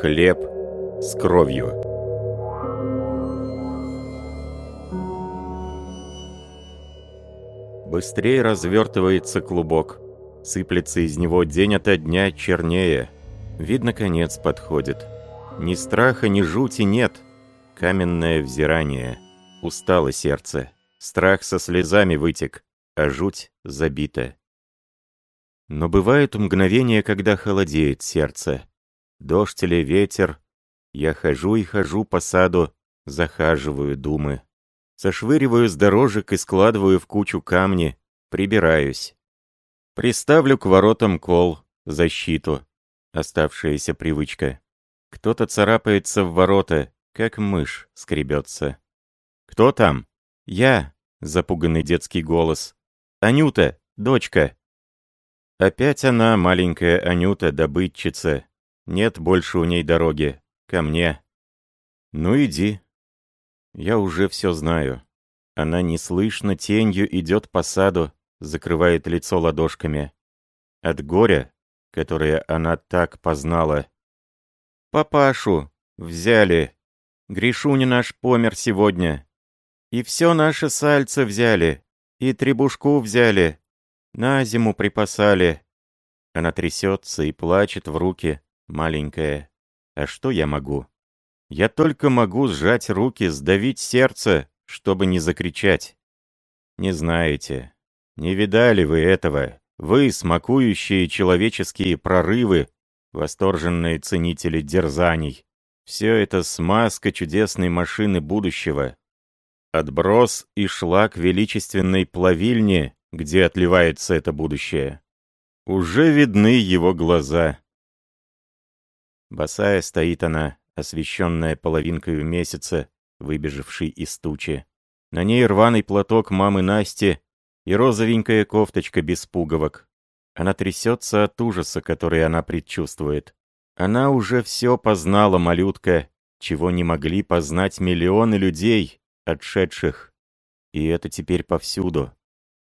Хлеб с кровью. Быстрее развертывается клубок. Сыплется из него день ото дня чернее. Видно, конец подходит. Ни страха, ни жути нет. Каменное взирание. Устало сердце. Страх со слезами вытек, а жуть забита. Но бывают мгновения, когда холодеет сердце. Дождь или ветер. Я хожу и хожу по саду, захаживаю думы. Сошвыриваю с дорожек и складываю в кучу камни, прибираюсь. Приставлю к воротам кол, защиту. Оставшаяся привычка. Кто-то царапается в ворота, как мышь скребется. «Кто там?» «Я», — запуганный детский голос. «Анюта, дочка». Опять она, маленькая Анюта, добытчица. Нет больше у ней дороги. Ко мне. Ну иди. Я уже все знаю. Она неслышно тенью идет по саду, закрывает лицо ладошками. От горя, которое она так познала. «Папашу! Взяли! Гришуня наш помер сегодня! И все наше сальце взяли! И требушку взяли! На зиму припасали!» Она трясется и плачет в руки, маленькая. А что я могу? Я только могу сжать руки, сдавить сердце, чтобы не закричать. Не знаете, не видали вы этого, вы, смакующие человеческие прорывы, восторженные ценители дерзаний. Все это смазка чудесной машины будущего. Отброс и шлак величественной плавильни, где отливается это будущее. Уже видны его глаза. Босая стоит она, освещенная половинкой месяца, выбежавшей из тучи. На ней рваный платок мамы Насти и розовенькая кофточка без пуговок. Она трясется от ужаса, который она предчувствует. Она уже все познала, малютка, чего не могли познать миллионы людей, отшедших. И это теперь повсюду.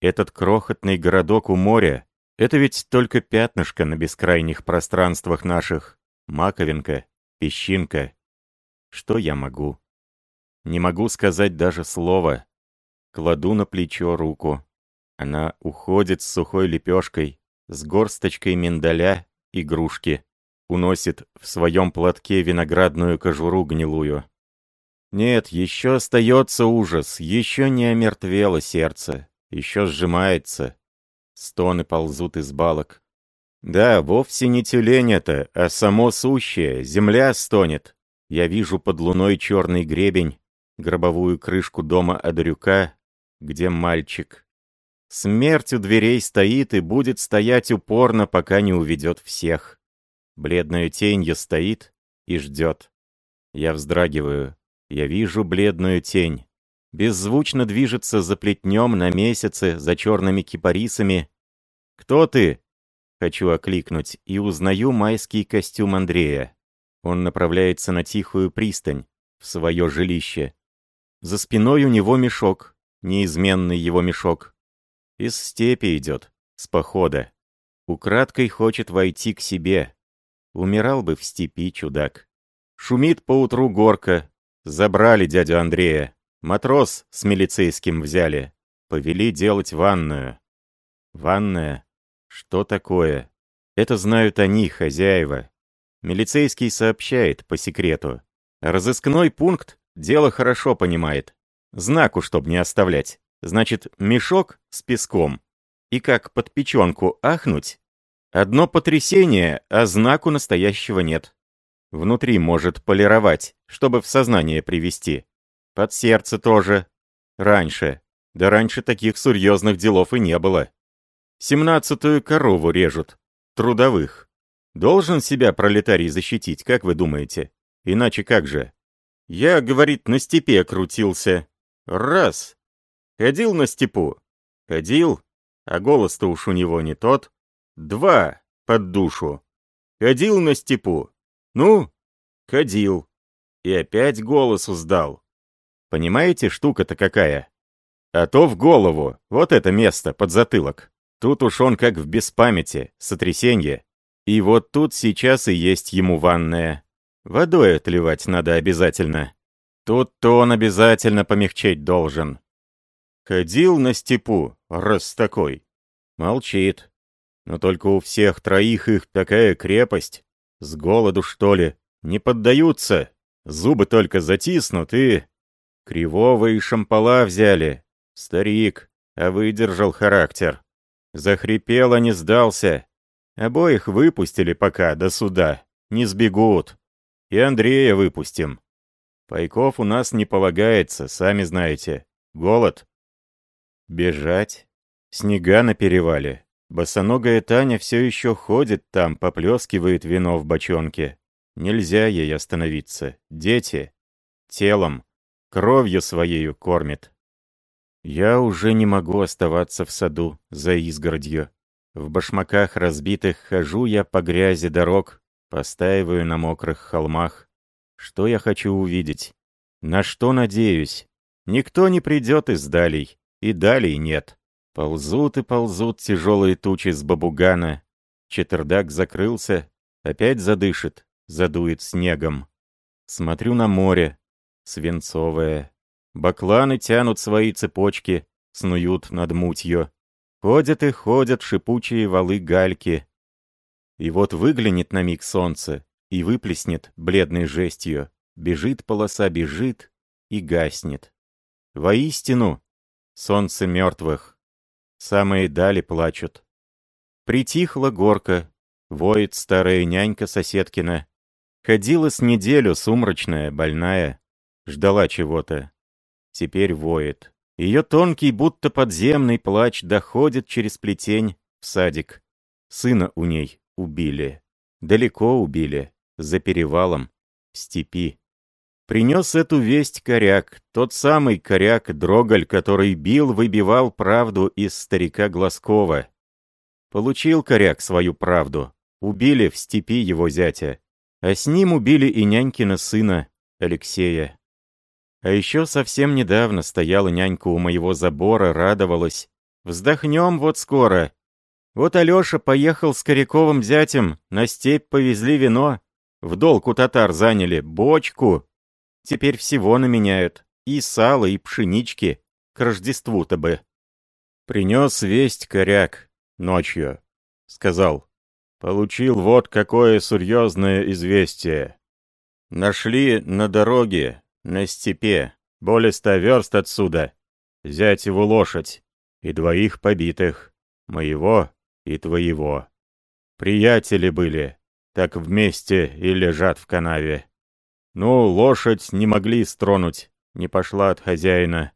Этот крохотный городок у моря — это ведь только пятнышко на бескрайних пространствах наших. Маковинка, песчинка. Что я могу? Не могу сказать даже слова. Кладу на плечо руку. Она уходит с сухой лепешкой, с горсточкой миндаля, игрушки. Уносит в своем платке виноградную кожуру гнилую. Нет, еще остается ужас, еще не омертвело сердце, еще сжимается. Стоны ползут из балок. Да, вовсе не тюлень это, а само сущее, земля стонет. Я вижу под луной черный гребень, гробовую крышку дома Адарюка, где мальчик. Смерть у дверей стоит и будет стоять упорно, пока не уведет всех. Бледная тенью стоит и ждет. Я вздрагиваю. Я вижу бледную тень. Беззвучно движется за плетнем на месяце, за черными кипарисами. «Кто ты?» Хочу окликнуть, и узнаю майский костюм Андрея. Он направляется на тихую пристань, в свое жилище. За спиной у него мешок, неизменный его мешок. Из степи идет, с похода. Украдкой хочет войти к себе. Умирал бы в степи чудак. Шумит поутру горка. Забрали дядю Андрея. Матрос с милицейским взяли. Повели делать ванную. Ванная? Что такое? Это знают они, хозяева. Милицейский сообщает по секрету. Разыскной пункт дело хорошо понимает. Знаку, чтоб не оставлять. Значит, мешок с песком. И как под печенку ахнуть? Одно потрясение, а знаку настоящего нет. Внутри может полировать, чтобы в сознание привести. Под сердце тоже. Раньше. Да раньше таких серьезных делов и не было. Семнадцатую корову режут. Трудовых. Должен себя пролетарий защитить, как вы думаете? Иначе как же? Я, говорит, на степе крутился. Раз. Ходил на степу. Ходил. А голос-то уж у него не тот. Два. Под душу. Ходил на степу. Ну, ходил. И опять голосу сдал. Понимаете, штука-то какая? А то в голову, вот это место, под затылок. Тут уж он как в беспамяти, сотрясенье. И вот тут сейчас и есть ему ванная. Водой отливать надо обязательно. Тут-то он обязательно помягчеть должен. Ходил на степу, раз такой. Молчит. Но только у всех троих их такая крепость. С голоду, что ли, не поддаются. Зубы только затиснут и... Кривого и шампала взяли. Старик, а выдержал характер. Захрипел, а не сдался. Обоих выпустили пока до суда. Не сбегут. И Андрея выпустим. Пайков у нас не полагается, сами знаете. Голод. Бежать. Снега на перевале. Босоногая Таня все еще ходит там, поплескивает вино в бочонке. Нельзя ей остановиться. Дети. Телом. Кровью своею кормит. Я уже не могу оставаться в саду, за изгородью. В башмаках разбитых хожу я по грязи дорог, постаиваю на мокрых холмах. Что я хочу увидеть? На что надеюсь? Никто не придет из далей, и далей нет. Ползут и ползут тяжелые тучи с бабугана. Четвердак закрылся, опять задышит, задует снегом. Смотрю на море, свинцовое. Бакланы тянут свои цепочки, снуют над мутью. Ходят и ходят шипучие валы гальки. И вот выглянет на миг солнце и выплеснет бледной жестью. Бежит полоса, бежит и гаснет. Воистину, солнце мертвых. Самые дали плачут. Притихла горка, воет старая нянька соседкина. Ходила с неделю сумрачная, больная, ждала чего-то. Теперь воет. Ее тонкий, будто подземный плач доходит через плетень в садик. Сына у ней убили. Далеко убили, за перевалом, в степи. Принес эту весть коряк, тот самый коряк Дроголь, который бил, выбивал правду из старика Глазкова. Получил коряк свою правду. Убили в степи его зятя. А с ним убили и нянькина сына, Алексея. А еще совсем недавно стояла нянька у моего забора, радовалась. Вздохнем вот скоро. Вот Алеша поехал с Коряковым зятем, на степь повезли вино. В долг у татар заняли, бочку. Теперь всего наменяют. И сало, и пшенички. К Рождеству-то бы. Принес весть коряк ночью. Сказал. Получил вот какое серьезное известие. Нашли на дороге, на степи, более ста верст отсюда. Взять его лошадь и двоих побитых, моего и твоего. Приятели были, так вместе и лежат в канаве. Ну, лошадь не могли стронуть, не пошла от хозяина.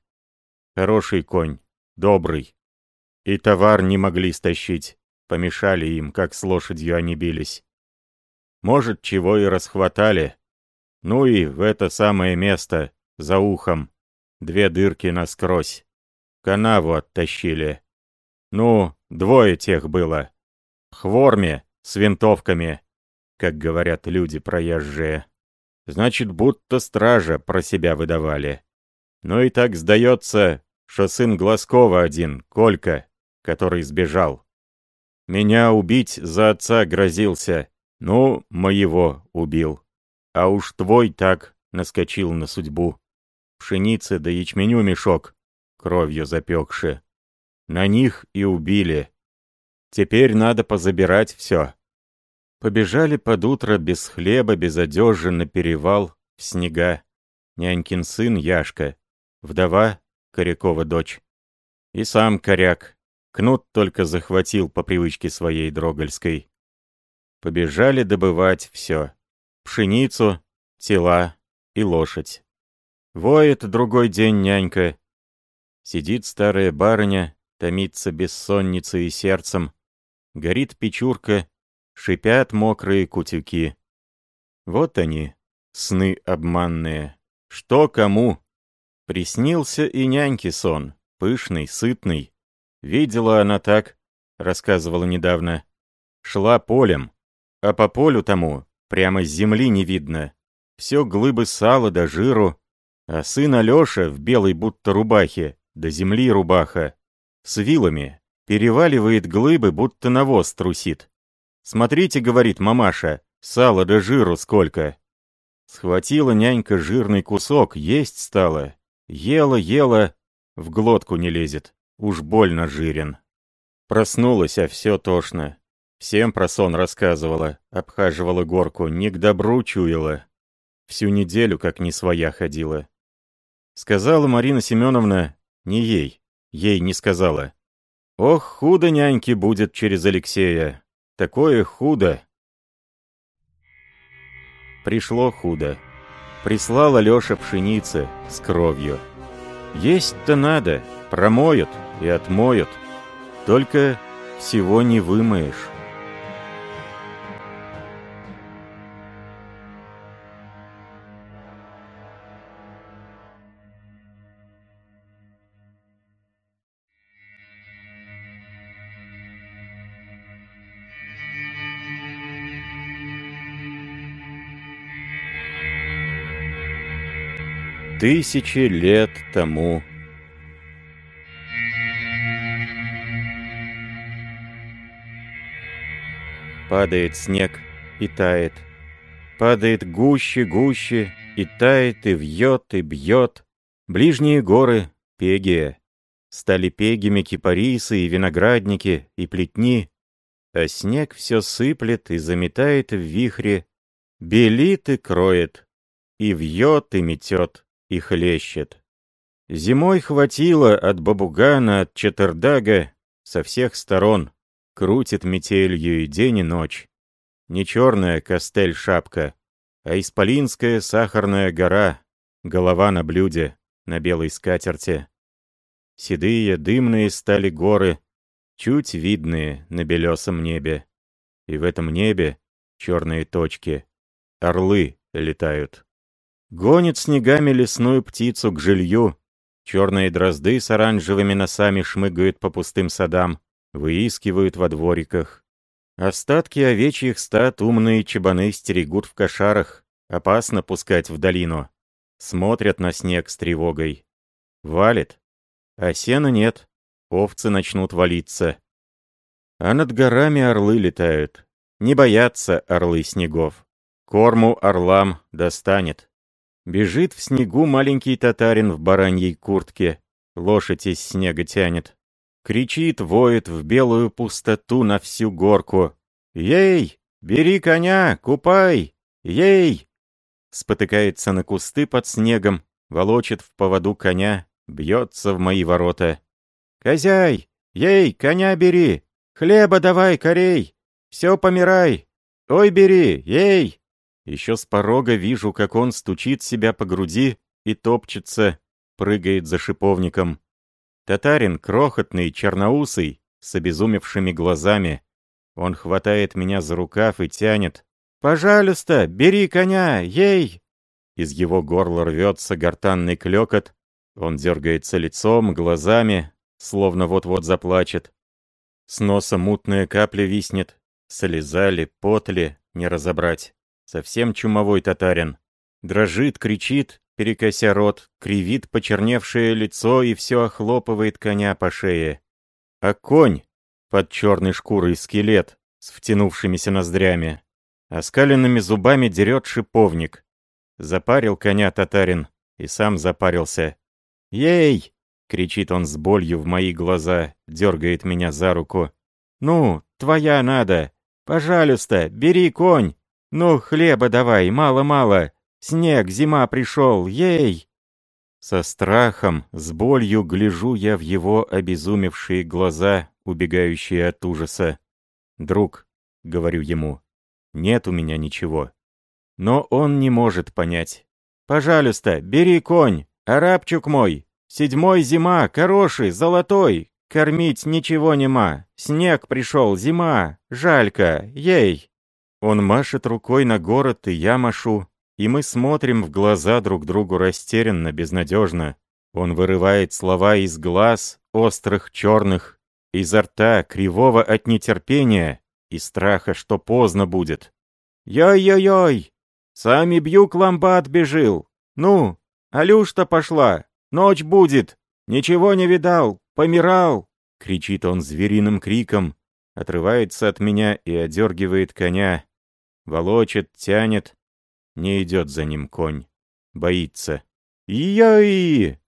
Хороший конь, добрый. И товар не могли стащить, помешали им, как с лошадью они бились. Может, чего и расхватали, ну и в это самое место, за ухом, две дырки насквозь. Канаву оттащили. Ну, двое тех было. Хворме, с винтовками, как говорят люди проезжие. Значит, будто стража про себя выдавали. Ну и так сдается, что сын Глазкова один, Колька, который сбежал. Меня убить за отца грозился. Ну, моего убил. А уж твой так наскочил на судьбу. Пшеницы да ячменю мешок, кровью запекши. На них и убили. Теперь надо позабирать все. Побежали под утро без хлеба, без одежи на перевал, в снега. Нянькин сын Яшка, вдова Корякова дочь. И сам коряк. Кнут только захватил по привычке своей дрогольской. Побежали добывать все пшеницу, тела и лошадь. Воет другой день нянька. Сидит старая барыня, томится бессонницей и сердцем. Горит печурка, шипят мокрые кутюки. Вот они, сны обманные. Что кому? Приснился и няньке сон, пышный, сытный. Видела она так, рассказывала недавно. Шла полем, а по полю тому Прямо с земли не видно. Все глыбы сала до жиру. А сын Алеша в белой будто рубахе, до земли рубаха, с вилами, переваливает глыбы, будто навоз трусит. «Смотрите, — говорит мамаша, — сала до жиру сколько!» Схватила нянька жирный кусок, есть стала. Ела, ела, в глотку не лезет. Уж больно жирен. Проснулась, а все тошно. Всем про сон рассказывала, обхаживала горку, не к добру чуяла. Всю неделю как не своя ходила. Сказала Марина Семеновна, не ей, ей не сказала. Ох, худо няньке будет через Алексея. Такое худо. Пришло худо. Прислала Лёша пшеницы с кровью. Есть-то надо, промоют и отмоют. Только всего не вымоешь. Тысячи лет тому. Падает снег и тает. Падает гуще, гуще, и тает, и вьет, и бьет. Ближние горы — Пегия. Стали пегими кипарисы и виноградники, и плетни. А снег все сыплет и заметает в вихре, белит и кроет, и вьет и метет и хлещет. Зимой хватило от Бабугана, от Четердага, со всех сторон. Крутит метелью и день, и ночь. Не черная костель-шапка, а исполинская сахарная гора, голова на блюде, на белой скатерти. Седые, дымные стали горы, чуть видные на белесом небе. И в этом небе черные точки. Орлы летают. Гонит снегами лесную птицу к жилью. Черные дрозды с оранжевыми носами шмыгают по пустым садам, выискивают во двориках. Остатки овечьих стад умные чебаны стерегут в кошарах, опасно пускать в долину. Смотрят на снег с тревогой. Валит. А сена нет, овцы начнут валиться. А над горами орлы летают. Не боятся орлы снегов. Корму орлам достанет. Бежит в снегу маленький татарин в бараньей куртке. Лошадь из снега тянет. Кричит, воет в белую пустоту на всю горку. «Ей! Бери коня! Купай! Ей!» Спотыкается на кусты под снегом, волочит в поводу коня, бьется в мои ворота. «Козяй! Ей, коня бери! Хлеба давай, корей! Все помирай! Ой, бери! Ей!» Еще с порога вижу, как он стучит себя по груди и топчется, прыгает за шиповником. Татарин крохотный, черноусый, с обезумевшими глазами. Он хватает меня за рукав и тянет. «Пожалуйста, бери коня, ей!» Из его горла рвется гортанный клекот. Он дергается лицом, глазами, словно вот-вот заплачет. С носа мутная капля виснет. Слезали, потли, не разобрать. Совсем чумовой татарин. Дрожит, кричит, перекося рот, кривит почерневшее лицо и все охлопывает коня по шее. А конь под черной шкурой скелет с втянувшимися ноздрями, оскаленными зубами дерет шиповник. Запарил коня татарин и сам запарился. «Ей!» — кричит он с болью в мои глаза, дергает меня за руку. «Ну, твоя надо! Пожалуйста, бери конь!» «Ну, хлеба давай, мало-мало! Снег, зима пришел, ей!» Со страхом, с болью гляжу я в его обезумевшие глаза, убегающие от ужаса. «Друг», — говорю ему, — «нет у меня ничего». Но он не может понять. «Пожалуйста, бери конь, арабчук мой! Седьмой зима, хороший, золотой! Кормить ничего нема! Снег пришел, зима! Жалька, ей!» Он машет рукой на город, и я машу, и мы смотрим в глаза друг другу растерянно, безнадежно. Он вырывает слова из глаз, острых, черных, изо рта, кривого от нетерпения и страха, что поздно будет. «Йой-йой-йой! Сами бью ламбат бежил! Ну, Алюшта пошла! Ночь будет! Ничего не видал! Помирал!» Кричит он звериным криком, отрывается от меня и одергивает коня волочит, тянет. Не идет за ним конь. Боится. Яй!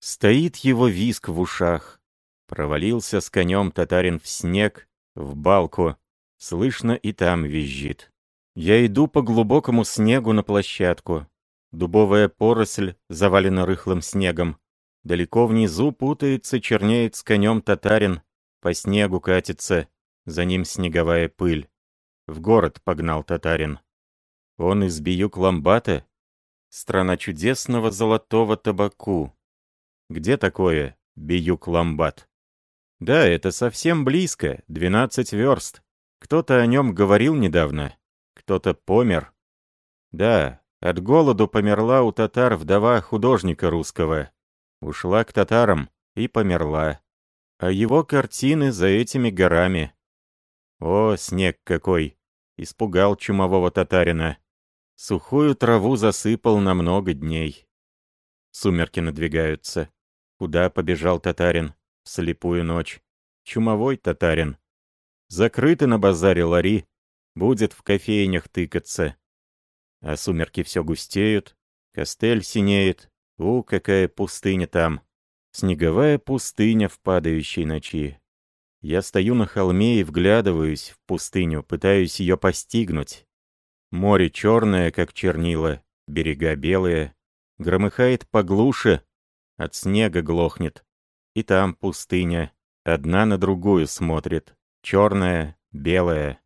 Стоит его виск в ушах. Провалился с конем татарин в снег, в балку. Слышно и там визжит. Я иду по глубокому снегу на площадку. Дубовая поросль завалена рыхлым снегом. Далеко внизу путается, чернеет с конем татарин. По снегу катится, за ним снеговая пыль. В город погнал татарин. Он из Биюк-Ламбата? Страна чудесного золотого табаку. Где такое Биюк-Ламбат? Да, это совсем близко, 12 верст. Кто-то о нем говорил недавно. Кто-то помер. Да, от голоду померла у татар вдова художника русского. Ушла к татарам и померла. А его картины за этими горами. О, снег какой! Испугал чумового татарина. Сухую траву засыпал на много дней. Сумерки надвигаются. Куда побежал татарин? В слепую ночь. Чумовой татарин. Закрыты на базаре лари, будет в кофейнях тыкаться. А сумерки все густеют, костель синеет. У, какая пустыня там. Снеговая пустыня в падающей ночи. Я стою на холме и вглядываюсь в пустыню, пытаюсь ее постигнуть. Море черное, как чернила, берега белые. Громыхает поглуше, от снега глохнет. И там пустыня, одна на другую смотрит черная, белая.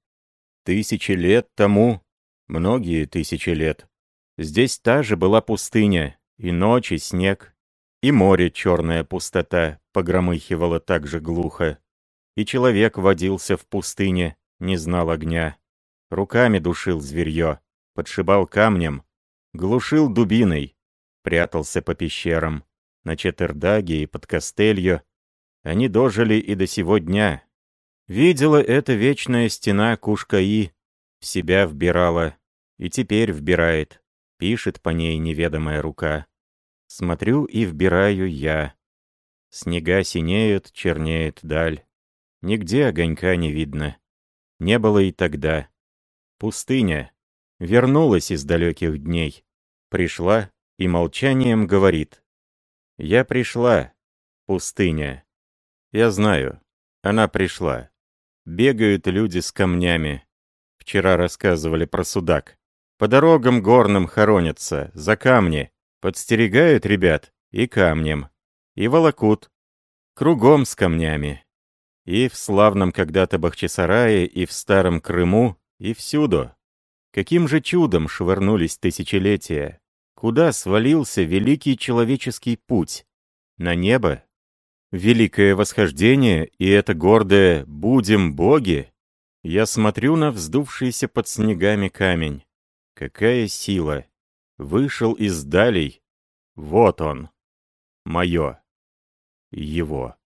Тысячи лет тому, многие тысячи лет. Здесь та же была пустыня, и ночь, и снег, и море черная пустота погромыхивала так же глухо. И человек водился в пустыне, не знал огня. Руками душил зверье, подшибал камнем, глушил дубиной, прятался по пещерам. На Четырдаге и под Костелью они дожили и до сего дня, Видела эта вечная стена Кушкаи, в себя вбирала, и теперь вбирает, пишет по ней неведомая рука. Смотрю и вбираю я. Снега синеют, чернеет даль. Нигде огонька не видно. Не было и тогда. Пустыня. Вернулась из далеких дней. Пришла и молчанием говорит. Я пришла, пустыня. Я знаю, она пришла. Бегают люди с камнями. Вчера рассказывали про судак. По дорогам горным хоронятся, за камни. Подстерегают ребят и камнем. И волокут. Кругом с камнями. И в славном когда-то Бахчисарае, и в старом Крыму, и всюду. Каким же чудом швырнулись тысячелетия? Куда свалился великий человеческий путь? На небо великое восхождение и это гордое «будем боги», я смотрю на вздувшийся под снегами камень. Какая сила! Вышел из далей. Вот он. Мое. Его.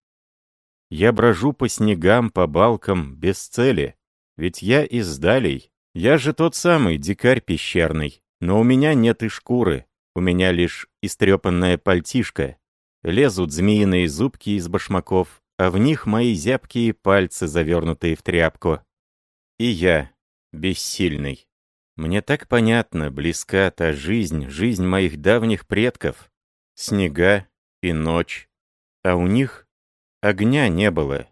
Я брожу по снегам, по балкам, без цели. Ведь я из далей. Я же тот самый дикарь пещерный. Но у меня нет и шкуры. У меня лишь истрепанная пальтишка, Лезут змеиные зубки из башмаков, а в них мои зябкие пальцы, завернутые в тряпку. И я, бессильный. Мне так понятно, близка та жизнь, жизнь моих давних предков. Снега и ночь. А у них огня не было.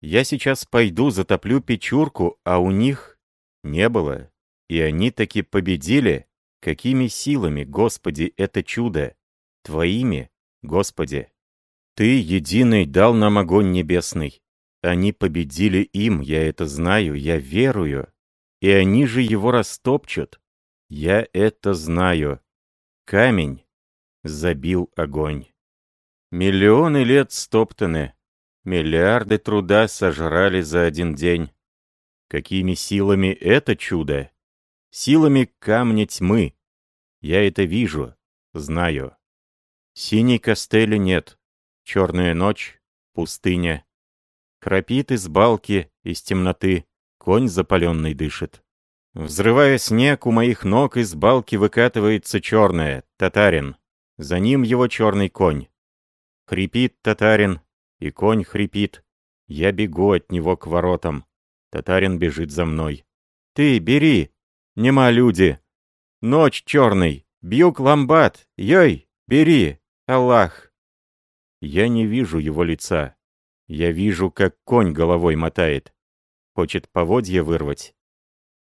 Я сейчас пойду затоплю печурку, а у них не было. И они таки победили. Какими силами, Господи, это чудо? Твоими? Господи, Ты, единый, дал нам огонь небесный. Они победили им, я это знаю, я верую. И они же его растопчут. Я это знаю. Камень забил огонь. Миллионы лет стоптаны. Миллиарды труда сожрали за один день. Какими силами это чудо? Силами камня тьмы. Я это вижу, знаю. Синей костели нет. Черная ночь, пустыня. Храпит из балки, из темноты. Конь запаленный дышит. Взрывая снег, у моих ног из балки выкатывается черное, татарин. За ним его черный конь. Хрипит татарин, и конь хрипит. Я бегу от него к воротам. Татарин бежит за мной. «Ты, бери! Нема люди! Ночь черный! Бьюк ламбат! Йой! Бери! Аллах!» Я не вижу его лица. Я вижу, как конь головой мотает. Хочет поводья вырвать.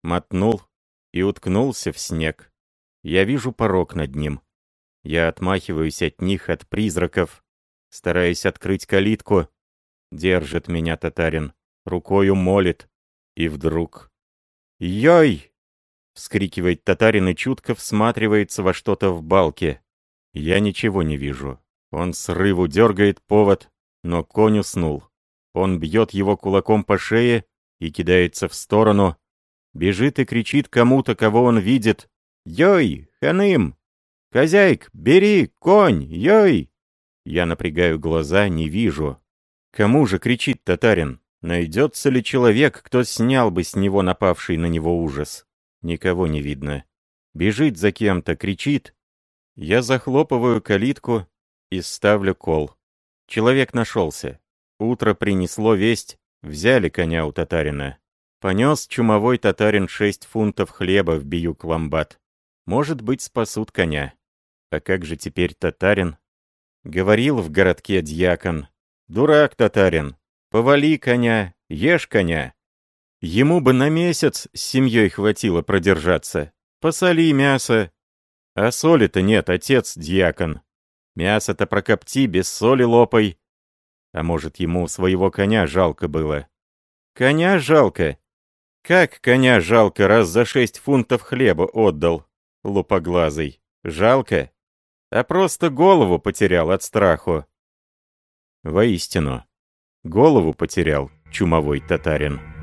Мотнул и уткнулся в снег. Я вижу порог над ним. Я отмахиваюсь от них, от призраков. Стараюсь открыть калитку. Держит меня татарин. Рукою молит. И вдруг... «Йой!» — вскрикивает татарин и чутко всматривается во что-то в балке. Я ничего не вижу. Он срыву дергает повод, но конь уснул. Он бьет его кулаком по шее и кидается в сторону. Бежит и кричит кому-то, кого он видит. «Йой, ханым! Хозяйк, бери, конь, йой!» Я напрягаю глаза, не вижу. Кому же кричит татарин? Найдется ли человек, кто снял бы с него напавший на него ужас? Никого не видно. Бежит за кем-то, кричит. Я захлопываю калитку и ставлю кол. Человек нашелся. Утро принесло весть, взяли коня у татарина. Понес чумовой татарин шесть фунтов хлеба в Биюк-Ламбат. Может быть, спасут коня. А как же теперь татарин? Говорил в городке дьякон. Дурак татарин. Повали коня, ешь коня. Ему бы на месяц с семьей хватило продержаться. Посоли мясо. А соли-то нет, отец дьякон. Мясо-то прокопти, без соли лопай. А может, ему своего коня жалко было? Коня жалко? Как коня жалко, раз за шесть фунтов хлеба отдал, лупоглазый? Жалко? А просто голову потерял от страху. Воистину, голову потерял чумовой татарин.